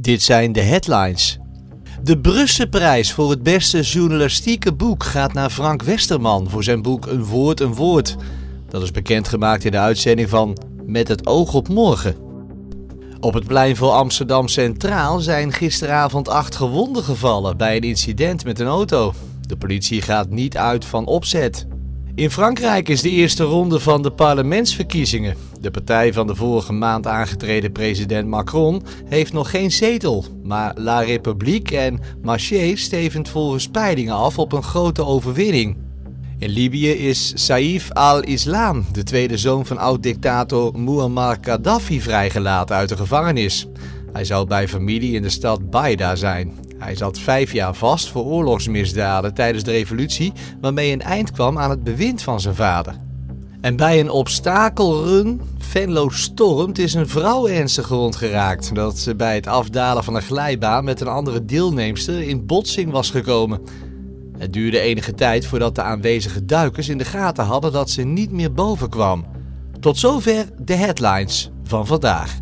Dit zijn de headlines. De Brusselprijs voor het beste journalistieke boek gaat naar Frank Westerman voor zijn boek Een Woord, een Woord. Dat is bekendgemaakt in de uitzending van Met het oog op morgen. Op het plein voor Amsterdam Centraal zijn gisteravond acht gewonden gevallen bij een incident met een auto. De politie gaat niet uit van opzet. In Frankrijk is de eerste ronde van de parlementsverkiezingen. De partij van de vorige maand aangetreden president Macron heeft nog geen zetel. Maar La République en Marché stevend volgens peilingen af op een grote overwinning. In Libië is Saif al-Islam, de tweede zoon van oud-dictator Muammar Gaddafi, vrijgelaten uit de gevangenis. Hij zou bij familie in de stad Baida zijn. Hij zat vijf jaar vast voor oorlogsmisdaden tijdens de revolutie, waarmee een eind kwam aan het bewind van zijn vader. En bij een obstakelrun, Venlo stormt, is een vrouw ernstig gewond geraakt. Dat ze bij het afdalen van een glijbaan met een andere deelnemster in botsing was gekomen. Het duurde enige tijd voordat de aanwezige duikers in de gaten hadden dat ze niet meer boven kwam. Tot zover de headlines van vandaag.